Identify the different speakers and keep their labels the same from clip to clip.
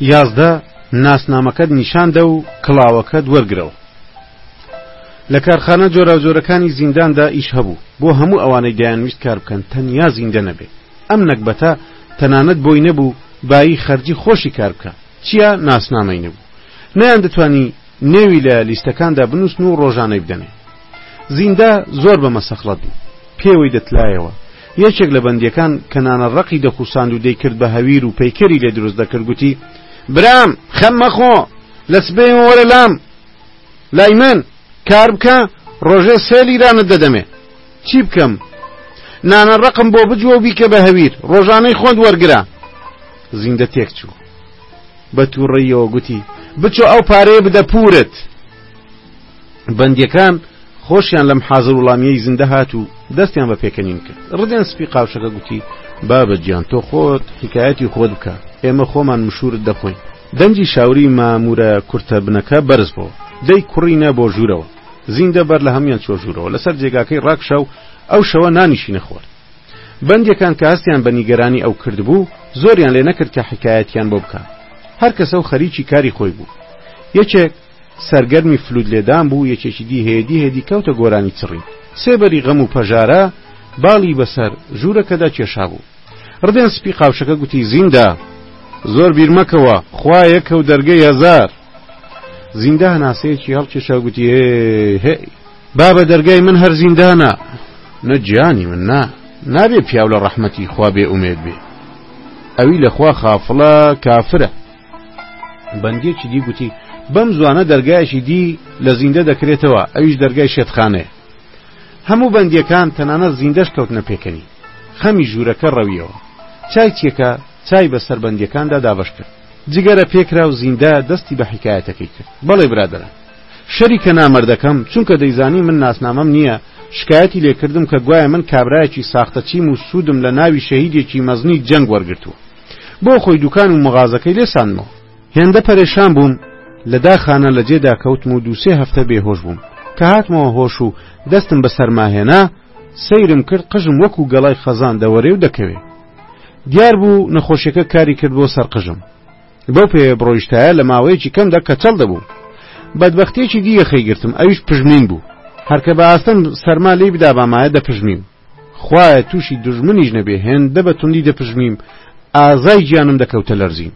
Speaker 1: یازدە ناسنامەکەت نیشاندە و کڵاوەکەت وەرگرەوە لە کارخانە جۆراوجۆرەکانی زینداندا ئیش هەبوو بۆ هەموو ئەوانەی دەیانویست کار بکەن تەنیا زیندە نەبێت ئەم نەگبەتە تەنانەت بۆی نەبوو بایی خەرجی خۆشی کار بکا چیا ناسنامەی نەبوو نەیان دەتوانی نێوی لە لیستەکاندا بنووسن و ڕۆژانەی بدەنێ زیندا زۆر بە مەسەخڵەت بوو پێوەی دەتلایەوە یەکێک لە بەندیەکان کە نانە ڕقی دەخوساند و دەیکرد بە هەویر و پەیکەری لێ دروست دەکرد گوتی برام خەم مەخۆ لە سبێ وەرە لام لای من کار بکە ڕۆژێ سێ لیرانت دەدەمێ چی بکەم؟ نانە ڕەقم بۆ بجوە و بیکە بە هەویر، ڕۆژانەی خۆت وەرگرە. زیندە تێکچوو. بە تووڕەیەوە گوتی، بچۆ ئەو پارەیە بدە پوورت. بەندیەکان خۆشیان لەم حازر وڵامیەی زیندە هات و دەستیان بە پێکەنین کرد. ڕدێن سپی قاوشەکە گوتی، بابە گیان تۆ خۆت حکایەتی خۆت بکە، ئێمە خۆمان مشوورت دەخۆین. دەنگی شاوری ماموورە کورتە بنەکە بەرز بۆ، دەی کوڕینە بۆ ژوورەوە. زیندە بەر لە هەموویان چووە ژوورەوە، لەسەر جێگاکەی ڕاکشا و ئەو شەوە نانیشی نەخوارد. بەندییەکان کە هەستیان بە نیگەرانی ئەو کردبوو، زۆریان لێ نەکرد کە حیکایەتیان بۆ بکات. هەر کەسەو خەریکی کاری خۆی بوو. یەکێک سەرگەرمی فلوت لێدان بوو، یەکێکی دی هێدی هێدی کەوتە گۆرانی چڕین. سێبەری غەم و پەژارە باڵی بەسەر ژوورەکەدا کێشابوو. ڕدێن سپی قاوشەکە گوتی، زیندە! زۆر بیر مەکەوە، خوا یەکە و دەرگەی هەزار. زیندە هەناسەیەکی هەڵکێشا و گوتی، هێ، هێ، با بە دەرگای من هەر زیندانە! نە گیانی من، نا، نابێ پیاو لە ڕەحمەتی خوا بێ ئومێد بێ. ئەوی لە خوا خافڵە، کافرە. بەندێکی دی گوتی، بەم زوانە دەرگایەکی دی لە زیندە دەکرێتەوە، ئەویش دەرگای شێتخانەیە. هەموو بەندییەکان، تەنانەت زیندەش کەوتنە پێکەنین. خەمی ژوورەکە ڕەوییەوە. چای چێکە، چای بە سەر بەندییەکاندا دابەش کرد. جگەرە پێکراو زیندە دەستی بە حیکایەتەکەی کرد، بەڵێ برادەران، شەریکە نامەردەکەم، چونکە دەیزانی من ناسنامەم نییە، شکایەتی لێ کردم کە گوایە من کابرایەکی ساختەچیم و سوودم لە ناوی شەهیدێکی مەزنی جەنگ وەرگرتووە. بۆ خۆی دوکان و مغازەکەی لێ ساندمەوە. هێندە پەرێشان بووم، لە داخانە لە جێدا کەوتم و دوو سێ هەفتە بێهۆش بووم. کە هاتمەوە هۆش و دەستم بە سەرما هێنا، سەیرم کرد قژم وەکوو گەڵای خەزان دەوەرێ و دەکەوێ. دیار بوو نەخۆشیەکە کاری کرد بۆ سەر قژم بەو پێ بڕۆیشتایە لە ماوەیەکی کەمدا کەچەڵ دەبووم بەدبەختێکی دی یەخەی گرتم ئەویش پژمین بوو هەرکە بە ئاستەم سەرما لی بدا بامایە دەپژمیم خوایە تووشی دژمنیش نەبێ هێندە بە توندی دەپژمیم ئازای گیانم دەکەوتە لەرزین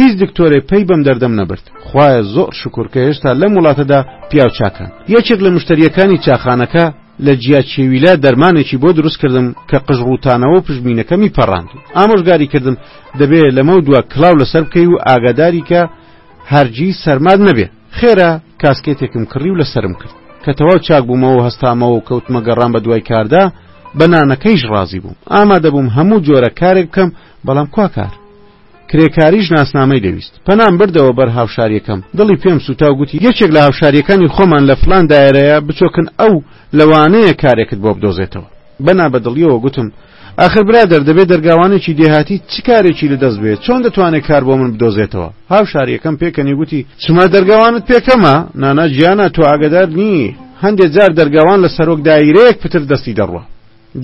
Speaker 1: هیچ دکتۆرێ پەی بەم دەردەم نەبرد خوایە زۆر شکر کە هێشتا لەم وڵاتەدا پیاو چاکان یەکێک لە مشتریەکانی چاخانەکە لە جیا چێویلا دەرمانێکی بۆ دروست کردم کە قژڕوتانەوە پژمینەکەمی پەڕاند ئامۆژگاری کردم دەبێ لەمە دوا کلااو لەسەر بکەی و ئاگاداری کە هەرجی سەرماد نەبێ خێرا کاسکێتێکم کڕی و لەسرم کرد کە تەواو چاک بوومەوە هەستامەوە و کەوتمە گەڕان بە دوای کاردا بەنانەکەیش ڕازی بووم ئامادەبووم هەموو جۆرە کارێک بکەم بەڵام کوا کار؟ کرێکاریش ناسنامەی دەویست. پەنام بردەوە بەر هاوشارییەکەم. دڵی پێم سووتا و گوتی، یەکێک لە هاوشارییەکانی خۆمان لە فڵان دایرەیە، بچۆکن ئەو لەوانەیە کارێکت بۆ بدۆزێتەوە. بە نابەدڵییەوە گوتم، ئاخر برادەر، دەبێ دەرگاوانێکی دێهاتی چ کارێکی لە دەست بێ؟ چۆن دەتوانێ کار بۆ من بدۆزێتەوە؟ هاوشارییەکەم پێکەنی و گوتی، چما دەرگاوانت پێکەمە؟ نانا گیانە، تۆ ئاگەدار نیی. هەندێ جار دەرگاوان لە سەرۆک دایرەیەک پتر دەستی دەڕوا.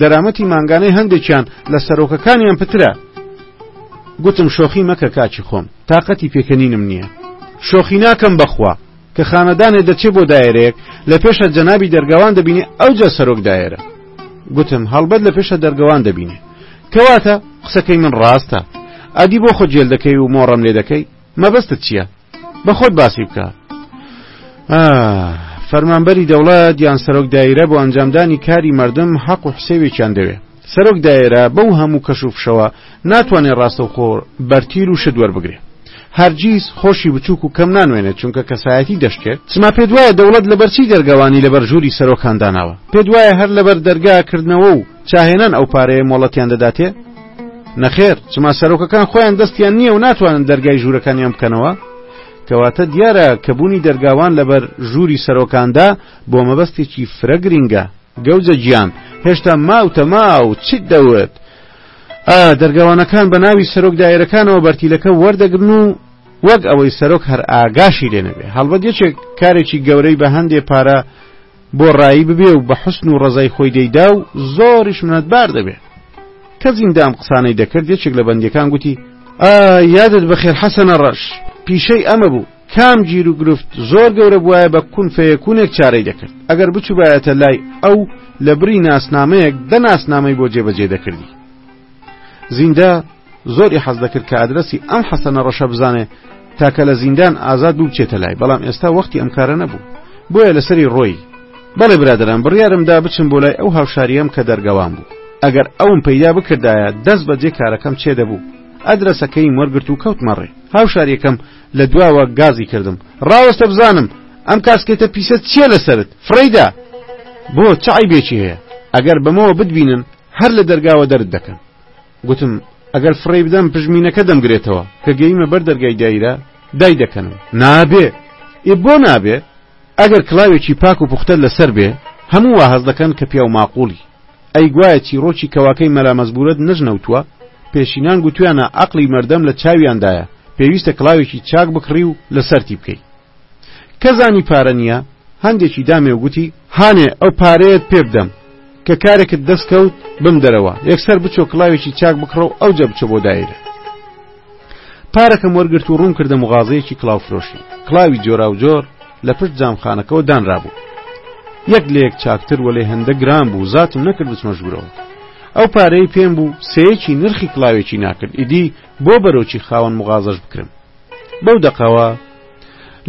Speaker 1: دەرامەتی مانگانەی هەندێکیان لە سەرۆکەکانیان پترە گوتم شۆخی مەکە کاچی خۆم تااقەتی پێکەنینم نییە شۆخی ناکەم بەخوا کە خانەدانێ دەچێ بۆ دایرەیەک لە پێشە جەنابی دەرگاوان دەبینێ ئەوجا سەرۆک دایرە گوتم هەڵبەت لە پێشە دەرگەوان دەبینێ کەواتە قسەکەی من ڕاستە ئەدی بۆ خۆ جێل دەکەی و مۆڕم لێ دەکەی مەبەستت چییە؟ بە خۆت باسی بکە. فەرمانبەری دەوڵەت یان سەرۆک دایرە بۆ ئەنجامدانی کاری مردم حەق و حسێوێکیان دەوێ سەرۆک دایرە بەو هەموو کەش و فشەوە ناتوانێ ڕاستە و خۆر بەرتیر و شت وەربگرێ هەرگیز خۆشی بچووک و کەم نانوێنێت چونکە کەسایەتی دەشکێت چما پێت وایە دەوڵەت لەبەر چی دەرگەوانی لەبەر ژووری سەرۆکان داناوە پێت وایە هەر لەبەر دەرگاکردنەوە و چاهێنان ئەو پارەیە مۆڵەتیان دەداتێ نەخێر چما سەرۆکەکان خۆیان دەستیان نییە و ناتوانن دەرگای ژوورەکانیان بکەنەوە کەواتە دیارە کە بوونی دەرگاوان لەبەر ژووری سەرۆکاندا بۆ مەبەستێکی فرە گرینگە گەوجە گیان هێشتا ماوتە ما و چیت دەوت دەرگاوانەکان بە ناوی سەرۆک دایرەکانەوە بەرتیلەکە وەردەگرن و وەک ئەوەی سەرۆک هەر ئاگاشی لێنەبێ هەڵبەت یەکێک کارێکی گەورەی بە هەندێ پارە بۆ ڕایی ببێ و بە حوسن و ڕەزای خۆی دەیدا و زۆریش منەتبار دەبێ کە زیندە ئەم قسانەی دەکرد یەکێک لە بەندیەکان گوتی ئا یادت بەخێر حەسەنە ڕەش پیشەی ئەمە بوو کام گیر و گرفت زۆر گەورە بواە بە کون فەیەکونێک چارەی دەکرد ئەگەر بچوبایەتە لای ئەو لە بری ناسنامەیەک دە ناسنامەی بۆ جێبەجێ دەکردی زیندە زۆری حەز دەکرد کە ئادرەسی ئەم حەسەنە ڕەشە بزانێ تاکە لە زیندان ئازاد بوو بچێتە لای بەڵام ئێستا وەختی ئەم کارە نەبوو بۆیە لەسەری ڕۆی بەڵێ برادران بڕیارم دا بچم بۆ لای ئەو هاوشاریەم کە دەرگەوان بوو ئەگەر ئەوم پەیدا بکردایە دەست بەجێ کارەکەم چێ دەبوو ئەدرەسەکەی وەرگرت و کەوت مەڕێ هاوشاریەکەم لە دواوە گازی کردم ڕاوەستە بزانم ئەم کاسکێتە پیسە چییە لەسرت فڕیدا بۆ چعی بێکی هەیە ئەگەر بەمەوە بتبینن هەر لە دەرگاوە دەرت دەکەن. گوتم، ئەگەر فڕێی بدەم پژمینەکە دەمگرێتەوە، کە گەیمە بەر دەرگای دایرە، دای دەکەنم. نابێ! ئێ بۆ نابێ؟ ئەگەر کڵاوێکی پاک و پوختەت لەسەر بێ، هەموو وا هەست دەکەن کە پیاو ماقوڵی. ئەی گوایە چیڕۆکی کەواکەی مەلا مەزبوورت نەژنەوتووە؟ پێشینان گوتویانە عەقڵی مەردەم لە چاویاندایە، پێویستە کڵاوێکی چاک بکڕی و لەسەرتی بکەی. کە زانی پارە نییە هەندێکی دامێ و گوتی، هانێ ئەو پارەیەت پێ بدەم، کە کارێکت دەست کەوت بم دەرەوە، یەکسەر بچۆ کڵاوێکی چاک بکڕە و ئەوجە بچۆ بۆ دایرە. پارەکەم وەرگرت و ڕووم کردە مغازەیەکی کڵاوفرۆشی، کڵاوی جۆراوجۆر لە پشت جامخانەکەەوە دانرابوو. یەک لە یەک چاکتر وەلێ هەندە گران بوو زاتم نەکرد بچمە ژوورەوە. ئەو پارەی پێم بوو سێیەکی نرخی کڵاوێکی ناکرد ئیدی بۆ بەرۆکی خاوەن مغازەش بکرم. بەو دەقەوە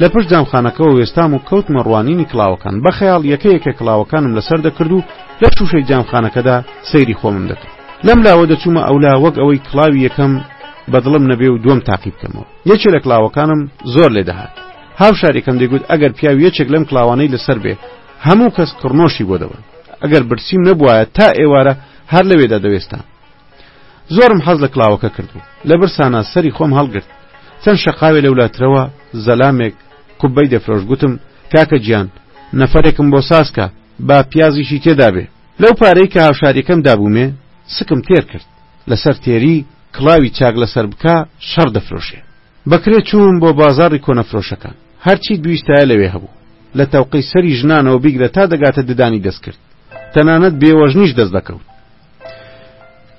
Speaker 1: لە پشت جامخانەکەوە وێستام و کەوتمە ڕوانینی کڵاوەکان بە خەیاڵ یەکە یەکە کڵاوەکانم لەسەر دەکرد و لە شوشەی جامخانەکەدا سەیری خۆمم دەکرد لەم لاوە دەچوومە ئەولا وەک ئەوەی کڵاوی یەکەم بەدڵم نەبێ و دووەم تاقی بکەمەوە یەکێ لە کلااوەکانم زۆر لێ دەهات هاوشارێکم دەگوت ئەگەر پیاو یەکێک لەم کلااوانەی لەسەر بێ هەموو کەس کڕنۆشی بۆ دەبن ئەگەر برسیم نەبواە تا ئێوارە هەر لەوێدا دەوێستان زۆرم حەز لە کڵاوەکە کردبوو لە برسانا سەری خۆم هەڵگرت چەند شەقاوێ لەولاترەوە زەلامێک قوبەی دەفرۆش گوتم کاکە گیان نەفرێکم بۆ سازکە با پیازیشی تێدابێ لەو پارەی کە هاوشاریەکەم دابوومێ سکم تێر کرد لەسەر تێری کڵاوی چاک لەسەر بکە شەڕ دەفرۆشێ بەکرێ چووم بۆ بازاڕی کۆنەفرۆشەکان هەرچی دویستایە لەوێ هەبوو لە تەوقەی سەری ژنانەوە بیگرە تا دەگاتە ددانی دەستکرد تەنانەت بێوەژنیش دەست دەکەوت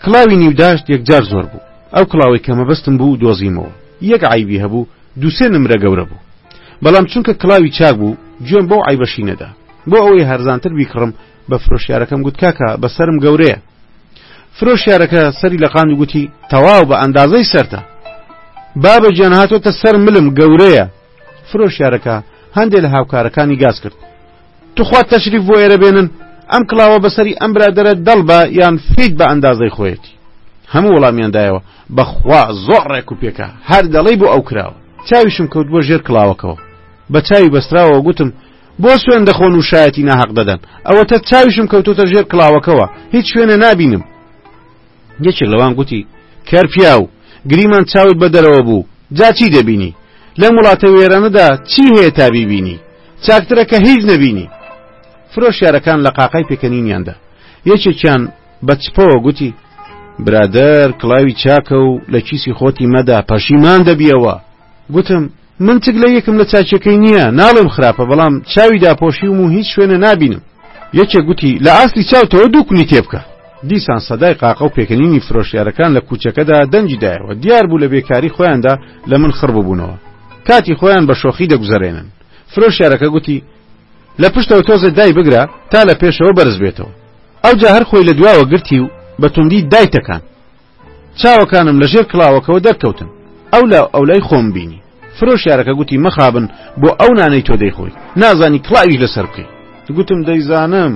Speaker 1: کڵاوی نیوداشت یەکجار زۆر بوو ئەو کڵاوەی کە مەبەستم بوو دۆزیمەوە یەک عیبی هەبوو دووسێ نمرە گەورە بوو بەڵام چونکە کڵاوی چاک بوو گوێم بەو عیبەشی نەدا بۆ ئەوەی هەرزانتر بیکڕم بە فرۆشیارەکەم گوت کاکە بە سرم گەورەیە فرۆشیارەکە سەری لە قاند گوتی تەواو بە ئەندازەی سەرتە بابە گیان هاتۆتە سەر ملم گەورەیە فرۆشیارەکە هەندێک لە هاوکارەکانی گاز کرد توخوا تەشریف بۆ ئێرە بێنن ئەم کڵاوە بەسەری ئەم برادەرە دەڵ بە یان فیت بە ئەندازەی خۆیەتی هەموو وەڵامیان دایەوە بەخوا زۆر ڕێک و پێکە هەر دەڵی بۆ ئەو کراوە چاویشم کەوت بۆ ژێر کڵاوەکەەوە بە چاوی بەستراوە گوتم بۆ سوێن دەخۆن و شایەتی ناهەق دەدەن ئەوەتە چاویشم کەوتۆتە ژێر کڵاوەکەوە هیچ شوێنە نابینم یەکێک لەوان گوتی، کەر پیاو، گریمان چاوت بە دەرەوە بوو، جا چی دەبینی؟ لەم وڵاتە وێرانەدا چی هەیە تا بیبینی؟ چاکترە کە هیچ نەبینی. فرۆشیارەکان لە قاقای پێکەنینیاندا، یەکێکیان بە چپەوە گوتی، برادەر، کڵاوی چاکە و لە کیسی خۆتی مەدە، پەشیمان دەبیەوە. گوتم، من چک لە یەکم لە چاکیەکەی نییە، ناڵێم خراپە، بەڵام چاوی داپۆشیوم و هیچ شوێنە نابینم. یەکێک گوتی، لە ئاستی چاوتەوە دوو کونی تێ بکە. دیسان سەدای قاقە و پێکەنینی فرۆشیارەکان لە کوچەکەدا دەنگی دایەوە، دیار بوو لە بێکاری خۆیاندا لە من خڕ ببوونەوە. کاتی خۆیان بە شۆخی دەگوزەرێنن. فرۆشیارەکە گوتی، لە پشتەوە تۆزێ دای بگرە تا لە پێشەوە بەرز بێتەوە. ئەوجا هەر خۆی لە دواوە گرتی و بە توندی دای تەکاند. چاوەکانم لە ژێر کڵاوەکەوە دەرکەوتن ئەو لا ئەو لای خۆم بینی فرۆشیارەکە گوتی مەخابن بۆ ئەو نانەی تۆ دەیخۆی نازانی کڵاویش لەسەر بکەی گوتم دەیزانم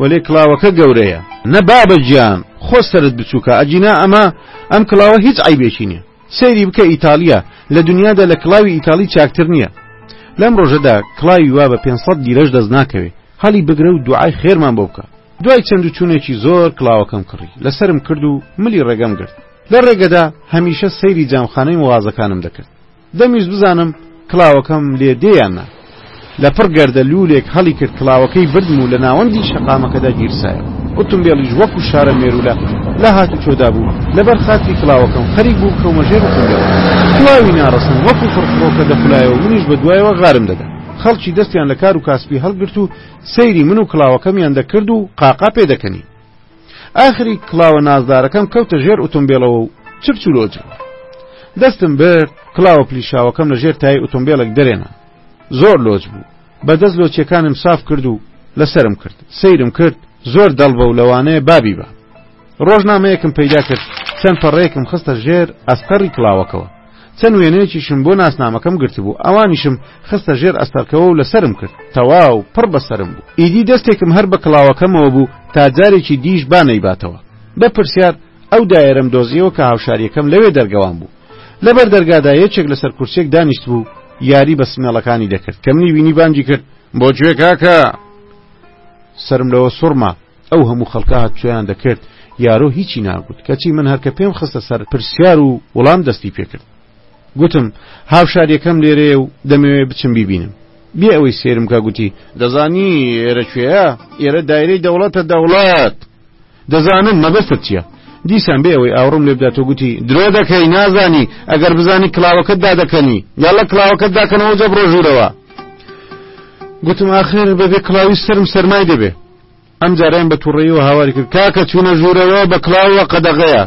Speaker 1: وەلێ کڵاوەکە گەورەیە نە بابە گیان خۆ سرت بچووکە ئەجینا ئەمە ئەم کڵاوە هیچ عیبێکی نییە سەیری بکە ئیتالیا لە دنیادا لە کڵاوی ئیتالی چاکتر نییە لەم ڕۆژەدا کڵاوی وا بە 500 دیرەش دەست ناکەوێ هەڵی بگرە و دوعای خێرمان بۆ بکە دوای چەند و چونێکی زۆر کڵاوەکەم کڕی، لەسەرم کرد و ملی ڕێگەم گرت. لە ڕێگەدا هەمیشە سەیری جامخانەی مغازەکانم دەکرد، دەمویست بزانم کڵاوەکەم لێ دێ یان نا. لە پڕ گەردە لوولێک هەڵیکرد کڵاوەکەی بردم و لە ناوەندی شەقامەکەدا گیرسایەوە. ئوتومبێڵیش وەکو شارە مێروولە لە هاتوچۆدا بوو، لەبەر خاتری کڵاوەکەم خەریک بوو بکەومە ژێر ئوتومبێڵەکە. کڵاوی ناڕەسەن وەکو فڕفڕۆکە دەخولایەوە و منیش بە دوایەوە غارم دەدا. خەڵکی دەستیان لە کار و کاسبی هەڵگرت و سەیری من و کڵاوەکەمیان دەکرد و قاقا پێ دەکەنین. ئاخری کڵاوە نازدارەکەم کەوتە ژێر ئوتومبێلەوە و چرچ و لۆچ بوو. دەستم برد کڵاوە پلیشاوەکەم لە ژێر تای ئوتومبێلێک دەرێنا. زۆر لۆچ بوو. بە دەست لۆچیەکانم ساف کرد و لەسەرم کرد. سەیرم کرد زۆر دەڵ بە و لەوانەیە بابی بە. ڕۆژنامەیەکم پەیدا کرد چەند پەڕەیەکم خستە ژێر ئەستەڕی کڵاوەکەوە. چەند وێنەیەکیشم بۆ ناسنامەکەم گرتبوو، ئەوانیشم خستە ژێر ئەستەرکەوە و لەسەرم کرد، تەواو پڕ بە سەرم بوو. ئیدی دەستێکم هەر بە کڵاوەکەمەوە بوو تا جارێکی دیش با نەیباتەوە. بە پرسیار ئەو دایەرەم دۆزییەوە کە هاوشارییەکەم لەوێ دەرگەوان بوو. لە بەر دەرگادا یەکێک لەسەر کورسییەک دانیشتبوو، یاری بە سمێڵەکانی دەکرد، کە منی بینی بانگی کرد، بۆ کوێ کاکە؟ سەرم لەوە سوڕما. ئەو هەموو خەڵکە هاتوچۆیان دەکرد، یارۆ هیچی ناگوت، کەچی من هەر کە پێم خستە سەر پرسیار و وڵام دەستی پێکرد. گوتم، هاوشارییەکەم لێرەیە و دەمەوێ بچم بیبینم. بێ ئەوەی سەیرم کا گوتی. دەزانی ئێرە کوێیە؟ ئێرە دایرەی دەوڵەتە، دەوڵەت! دەزانم، مەبەستت چییە؟ دیسان بێ ئەوەی ئاوڕم لێ بداتەوە گوتی، درۆ دەکەی، نازانی، ئەگەر بزانی کڵاوەکەت دادەکەنی، یاڵڵە کڵاوەکەت داکەنەوە جا بڕۆ ژوورەوە. گوتم، ئاخر بەبێ کڵاوی سەرم سەرمای دەبێ. ئەم جارەیان بە توڕەیەوە هاواری کرد، کاکە چوونە ژوورەوە بە کڵاوەوە قەدەغەیە.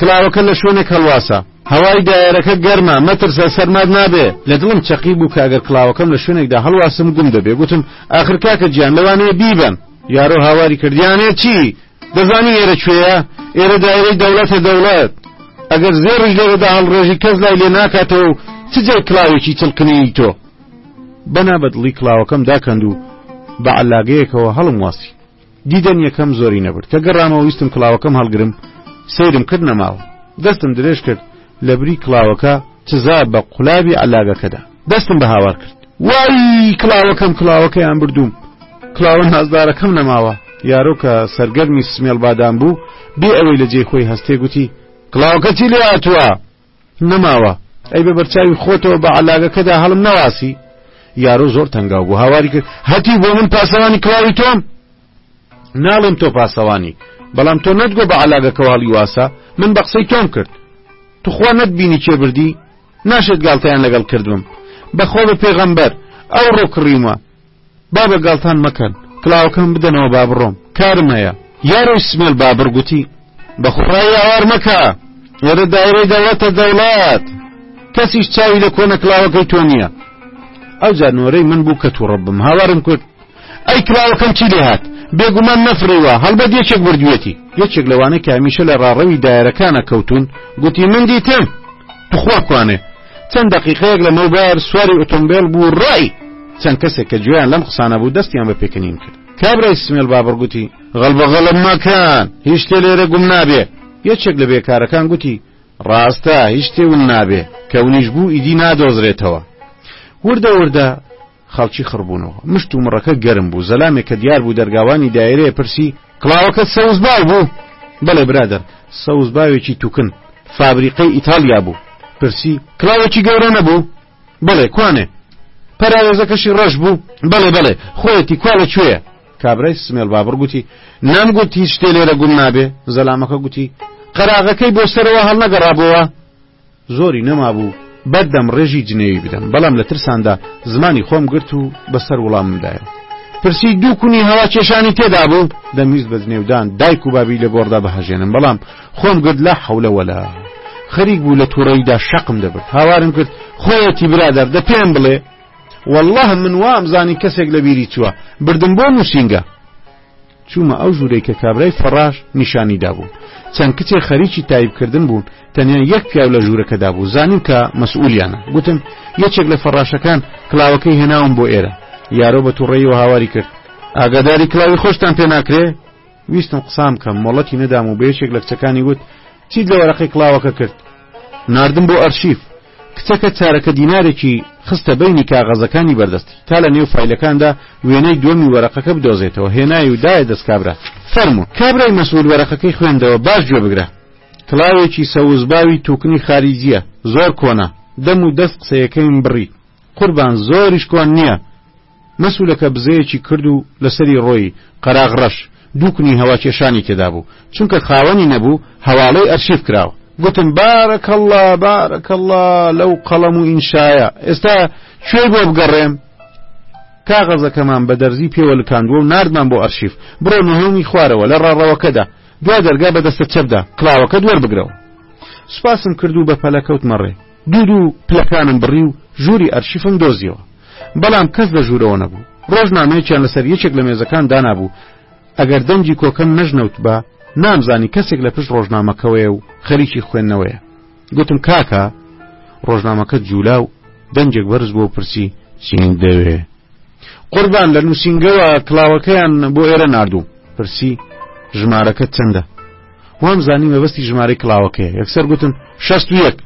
Speaker 1: کلاوەکە لە شوێنێک هەڵواسە. هەوای دایەرەکە گەرمە، مەترسە سەرمات نابێ. لە دڵم چەقی بوو کە ئەگەر کڵاوەکەم لە شوێنێکدا هەڵواسم گوم دەبێ. گوتم، ئاخر کاکە گیان لەوانەیە بیبەن. یارۆ هاواری کرد، یانێ چی؟ دەزانی ئێرە کوێیە؟ ئێرە دایرەی دەوڵەتە دەوڵەت. ئەگەر زێڕیش لێرە داهەڵڕێژی کەس لای لێ ناکاتەوە و چ جای کڵاوێکی چڵکنیی تۆ؟ بەنا بە دڵی کڵاوەکەم داکەند و بە عەللاگەیەکەوە هەڵم واسی دیدەن یەکەم زۆری نەبرد کە گەڕامەوە ویستم کڵاوەکەم هەڵگرم سەیرم کرد نەماوە دەستم درێژ کرد لە بری کڵاوەکە چزا بە قولابی عەلاگەکەدا دەستم بە هاوار کرد وای کڵاوەکەم کڵاوەکەیان بردووم کڵاوە نازدارەکەم نەماوە یارۆ کە سەرگەرمی سمێڵ بادان بوو بێ ئەوەی لە جێی خۆی هەستێ گوتی کڵاوەکە چی لێ هاتووە نەماوە ئەی بە بەرچاوی خۆتەوە بە علاگەکەدا هەڵم نەواسی یارۆ زۆر تەنگاو بوو هاواری کرد هەتی بۆ من پاسەوانی کڵاوی تۆم ناڵێم تۆ پاسەوانی بەڵام تۆ نەتگۆ بە علاگەکەەوە هەڵی واسا من بە قسەی تۆم کرد توخوا نەتبینی چێ بردی ناشێت گاڵتەیان لەگەڵ کردم بەخۆ بە پێغەمبەر ئەو ڕۆکڕیمە بابە گاڵتان مەکەن کڵاوەکەم بدەنەوە با بڕۆم کارم هەیە یارۆی سمێل بابڕ گوتی بەخوڕای ئاوار مەکە ئێرە دایرەی دەوڵەتە دەوڵات کەسیش چاوی لە کۆنە کلااوەکەی تۆ نییە ئەو جانۆرەی من بوو کە تووڕبم هاوارم کرد ئەی کلااوەکەم چی لێ هاات بێگومان نەفریوە هەڵبەت یەکێک بردوێتی یەکێک لەوانە کامیشە لە ڕاڕەوی دایرەکانە کەوتون گوتی من دیتم تخوا کوانێ چەند دەقیقەیەک لەمەوبەر سواری ئۆتۆمبێل بوو ڕای چەند کەسێک کە گوێیان لەم قسانە بوو دەستیان بە پێکەنین کرد کابرای سمێل بابڕ گوتی غەڵبەغەڵە مەکەن هیچ شتێ لێرە گوم نابێ یەکێک لە بێکارەکان گوتی ڕاستە هیچ شتێ ون نابێ کە ونیش بوو ئیدی نادۆزرێتەوە وردە وردە خەڵکی خڕبوونەوە. مشت و مڕەکە گەرم بوو. زەلامێک کە دیار بوو دەرگاوانی دایرەیە پرسی، کڵاوەکەت سەوزباو بوو؟ بەڵێ برادەر، سەوزباوێکی تووکن، فابریقەی ئیتاڵیا بوو. پرسی، کڵاوێکی گەورە نەبوو؟ بەڵێ، کوانێ؟ پەراوێزەکەشی ڕەش بوو؟ بەڵێ بەڵێ، خۆیەتی، کوا لە کوێیە؟ کابرای سمێڵ بابڕ گوتی، نەمگوت هیچ شتێ لێرە گوم نابێ؟ زەلامەکە گوتی، قەراغەکەی بۆ سەرەوە هەڵنەگەڕابۆوە؟ زۆری نەمابوو بەردەم ڕێژی جنێوی بدەم، بەڵام لە ترساندا زمانی خۆم گرت و بەسەر وڵامم دایەوە. پرسی دوو کونی هەوا کێشانی تێدا بوو؟ دەمویست بە جنێودان دایک و بابی لە گۆڕدا بهەژێنم، بەڵام خۆم گرت لا حەولە وەلا. خەریک بوو لە تووڕەییدا شەقم دەبرد. هاوارم کرد، خۆیەتی برادەر، دە پێم بڵێ. وەڵڵاهە من وامزانی کەسێک لەبیری چووە. بردم بۆ نووسینگە. چوومە ئەو ژوورەی کە کابرای فەڕاش نیشانی دابووم. چەند کچێک خەریکی تایپ کردن بوون، تەنیا یەک پیاو لە ژوورەکەدا بوو، زانیم کە مەسئوولیانە. گوتم، یەکێک لە فەڕاشەکان کلاوەکەی هێناوم بۆ ئێرە. یارۆ بە تووڕەییەوە هاواری کرد، ئاگاداری کلاوی خۆشتان پێ ناکرێ؟ ویستم قسان بکەم، مۆڵەتی نەدام و بە یەکێک لە کچەکانی وت، چیت لە وەرەقەی کلاوەکە کرد؟ ناردم بۆ ئەرشیف. کچەکە چارەکە دینارێکی خستە بەینی کاغەزەکانی بەردەستی، تا لە نێو فایلەکاندا وێنەی دووەمی وەرەقەکە بدۆزێتەوە، هێنای و دایە دەست کابرا. فەرموو. کابرای مەسئول وەرەقەکەی خوێندەوە، باش گوێ بگرە. کڵاوێکی سەوزباوی تووکنی خاریجییە، زۆر کۆنە. دەم و دەست قسەیەکەیم بڕی. قوربان زۆریش کۆن نییە. مەسولەکە بزەیەکی کرد و لەسەری ڕۆی، قەراغ ڕەش، دوو کونی هەواکێشانی تێدا بوو، چونکە خاوەنی نەبوو، هەواڵەی ئەرشیف کراوە. گوتم، بارک اللە، بارک اللە لەو قەڵەم و ئینشایە، ئێستا کوێی بۆ بگەڕێم؟ کاغەزەکەمان بە دەرزی پێوە لکاندووە و ناردمان بۆ ئەرشیف، بڕۆ نهۆمی خوارەوە لە ڕاڕەوەکەدا، دوا دەرگا بە دەستە چەپدا، کڵاوەکەت وەربگرەوە. سوپاسم کرد و بە پەلە کەوتمە ڕێ. دوو دوو پلەکانم بڕی و ژووری ئەرشیفم دۆزیەوە. بەڵام کەس لە ژوورەوە نەبوو. ڕۆژنامەیەکیان لەسەر یەکێک لە مێزەکان دانابوو. ئەگەر دەنگی کۆکەم نەژنەوتبا، نامزانی کەسێک لە پشت ڕۆژنامەکەوەیە و خەریکی خوێندنەوەیە. گوتم کاکە! ڕۆژنامەکە جوولا و دەنگێک بەرز بوو و پرسی چیم دەوێ؟ قوربان لە نووسینگەوە کڵاوەکەیان بۆ ئێرە ناردووم. پرسی ژمارەکەت چەندە؟ وامزانی مەبەستی ژمارەی کڵاوەکەیە، یەکسەر گوتم، شەست و یەک!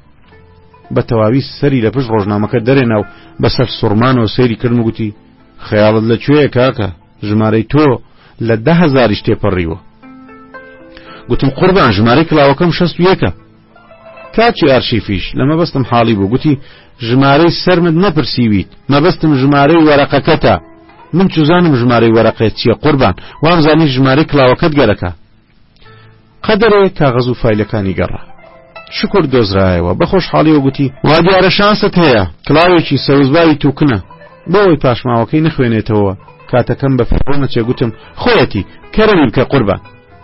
Speaker 1: بە تەواوی سەری لە پشت ڕۆژنامەکە دەرێنا و بە سەرسوڕمانەوە سەیری کردم و گوتی، خەیاڵت لە کوێیە کاکە، ژمارەی تۆ لە دە هەزاریش تێپەڕیوە! گوتم، قوربان ژمارەی کڵاوەکەم شەست و یەکە! کاکی ئارشیفیش لە مەبەستم حاڵی بوو، گوتی، ژمارەی سەرمت نەپرسیویت، مەبەستم ژمارەی وەرەقەکەتە! من چوزانم ژمارەی وەرەقەت چییە قوربان، وامزانی ژمارەی کڵاوەکەت گەرەکە! قەدەرێ کاغەز و فایلەکانی گەڕا. شکور دۆزرایەوە، بە خۆشحاڵیەوە گوتی، وا دیارە شانست هەیە، کڵاوێکی سەوزباری تووکنە، بۆ ئەوەی پاشماوەکەی نەخوێنێتەوە، کاتەکەم بە فیڕۆ نەچێ گوتم، خۆیەتی، کەرەمی بکە قوربان.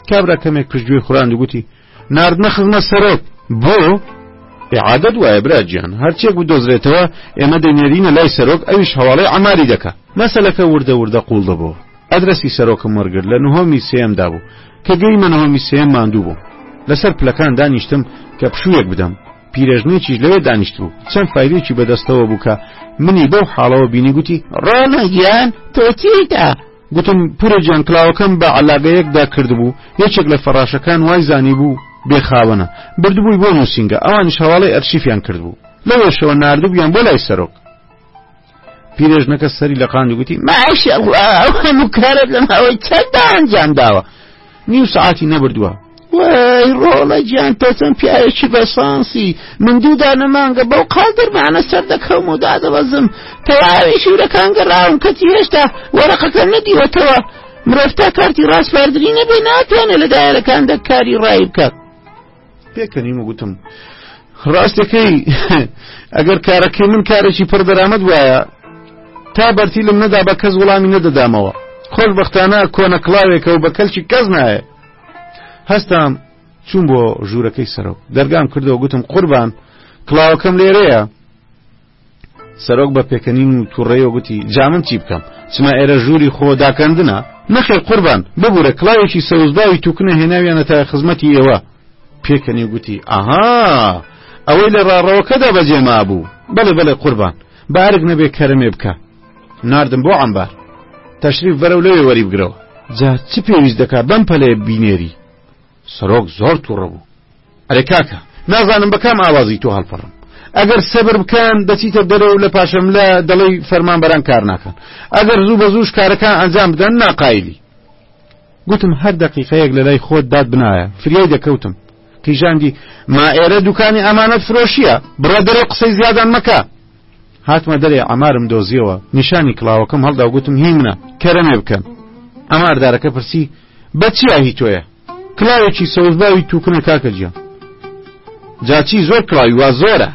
Speaker 1: کابرا کەمێک پشتگوێ خوراند و گوتی، ناردمە خزمەت سەرۆک، بۆ؟ ئێ عادەت وایە برا گیان، هەرچییەک بدۆزرێتەوە ئێمە دەینێرینە لای سەرۆک، ئەویش هەواڵەی عەماری دەکا. مەسەلەکە وردە وردە قووڵ دەبۆوە. ئەدرەسی سەرۆکم وەرگرت لە نهۆمی سێیەم دابوو کە گەیمە نهۆمی سێیەم ماندوو بووم لەسەر پلەکان دانیشتم کە پشوویەک بدەم پیرێژنێکیش لەوێ دانیشت بوو چەند فایلێکی بەدەستەوە بوو کە منی بەو حاڵەوە بینی گوتی ڕۆنە گیان تۆ چیتە گوتم پورە جان کلااوەکەم بە علاگەیەکدا کردبوو یەکێک لە فەڕاشەکان وای زانی بوو بێخاوەنە بردبووی بۆ نووسینگە ئەوانیش هەواڵی ئەرشیفیان کردبوو لەوێشەوە نردبیان بۆ لای سەرۆک پیرێژنەکە سەری لە قاند گوتی ماشی هەموو کارت لە ماوەی چەنددا ئەنجام داوە نیو سعاتی نەبردووە وای ڕۆڵە گیان تۆچەم پیاوێکی بەسانسی من دوو دانە مانگە بەو قال دەرمانە سەر دەکەم و دادەبەزم تەواوی شورەکان گەڕاوم کەتی هێشتا وەرەقەکە نەدیوەتەوە مرۆڤ تا کارتی ڕاستپاردنی نەبێ ناتوانێت لە دایرەکان دەکاری ڕای بکات پێکەنیم و گوتم ڕاستەکەی ئەگەر کارەکەی من کارێکی پڕ دەرامەت وایە تا بەرتی لەم نەدا بە کەس وڵامی نەدەدامەوە خۆش بەختانە کۆنە کڵاوێکە و بە کەلکی کەس نایە هەستام چوون بۆ ژوورەکەی سەرۆک دەرگام کردەوە گوتم قوربان کڵاوەکەم لێرەیە سەرۆک بە پێکەنین و توڕەیەوە گوتی، جا من چی بکەم؟ چما ئێرە ژووری خۆ داکەندنە؟ نەخێر قوربان، ببورە کڵاوێکی سەوزباوی تووکنە هێناویانەتە خزمەتی ئێوە. پێکەنی و گوتی، ئاها! ئەوەی لە ڕاڕەوەکەدا بەجێ مابوو. بەڵێ بەڵێ قوربان، با ئەرک نەبێ کەرەمێ بکە. ناردم بۆ عەمبار. تەشریف بەرە و لەوێ وەریبگرەوە. جا چ پێویست دەکا بەم پەلەیە بینێری؟ سەرۆک زۆر توڕە بوو. ئەرێ کاکە نازانم بە کام ئاوازی تۆ هەڵپەڕم ئەگەر سەبر بکەن دەچیتە دەرە و لە پاشەم لە دەڵی فەرمان بەران کار ناکەن ئەگەر زوو بە زووش کارەکان ئەنجام بدەن ناقایلی گوتم هەر دقیقەیەک لە لای خۆت داد بنایە فریای دەکەوتم قیژاندی ما ئێرە دوکانی ئەمانەت فرۆشیە بڕە دەرەوە قسەی زیادان مەکە هاتمە دەرێ عەمارم دۆزیەوە نیشانی کڵاوەکەم هەڵداو گوتم هی منە کەرەمێ بکەن عەمار دارەکە پرسی بە چیا هی تۆیە کلاوێکی سەوزباوی تووکنە کاکە جیان جاچی زۆر کلاوی وا زۆرە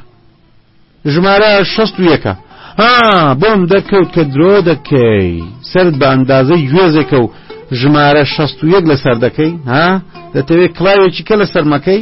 Speaker 1: ژمارە شەست و یەکە ها بۆم دەکەوت کە درۆ دەکەی سرد بە ئەندازەی گوێزێکە و ژمارە شەست و یەک لەسەر دەکەی ها دەتەوێت کلاوێکی کە لە سەرمەکەی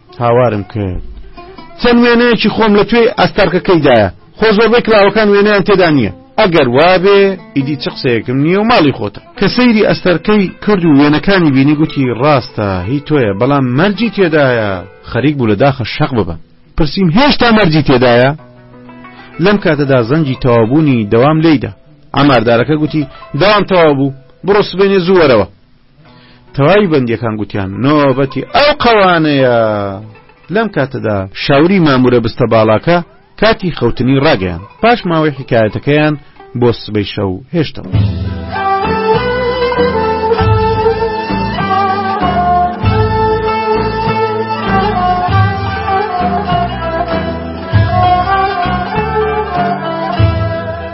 Speaker 1: هاوارم کرد چەند وێنەیەکی خۆم لە توێی ئەستەرکەکەیدایە خۆ زۆربەی کلاوەکان وێنەیان تێدا نییە ئەگەر وابێ ئیدی چ قسەیەکم نییە و ماڵی خۆتە کە سەیری ئەستەرکەی کرد و وێنەکانی بینی گوتی ڕاستە هی تۆیە بەڵام مەرجی تێدایە خەریک بوو لە داخە شەق ببم پرسییم هێشتا مەرجی تێدایە لەم کاتەدا زەنجی تەوابوونی دەوام لێیدا ئەماردارەکە گوتی داوام تەوا بوو بڕۆ سبێنێ زووەرەوە تەواوی بەندیەکان گوتیان نۆبەتی ئەو قەوانەیە لەم کاتەدا شاوری مامورە بستە باڵاکە کاتی خەوتنی ڕاگەیان پاش ماوەی حکایەتەکەیان بۆ سبەی شەو هێشتەوە.